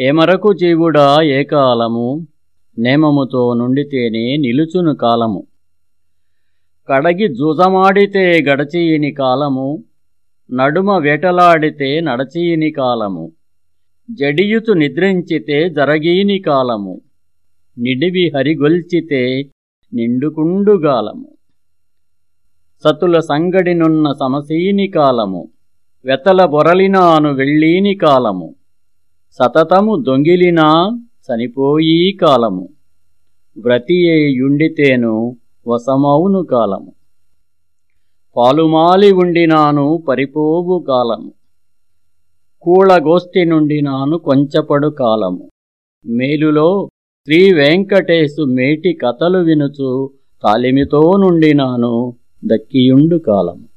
ఏమరకు జీవుడా ఏ కాలము? నేమముతో నుండితేనే నిలుచును కాలము. కడగి జూజమాడితే గడచీని కాలము. నడుమ వేటలాడితే నడచీని కాలము. జడియుతు నిద్రించితే జరగీని కాలము. నిడివి హరిగొల్చితే నిండుకుండుగాలము సతుల సంగడినున్న సమసీని కాలము. వెతల బొరలినాను వెళ్ళీని కాలము. సతతము దొంగిలినా చనిపోయి కాలము. వ్రతియేయుండితేను వసమౌను కాలము. పాలుమాలి ఉండినాను పరిపోవు కాలము. కూళగోష్ఠి నుండి నాను కొంచెపడు కాలము. మేలులో శ్రీ వెంకటేశు మేటి కథలు వినుచు తాలిమితో నుండి నాను దక్కియుండు కాలము.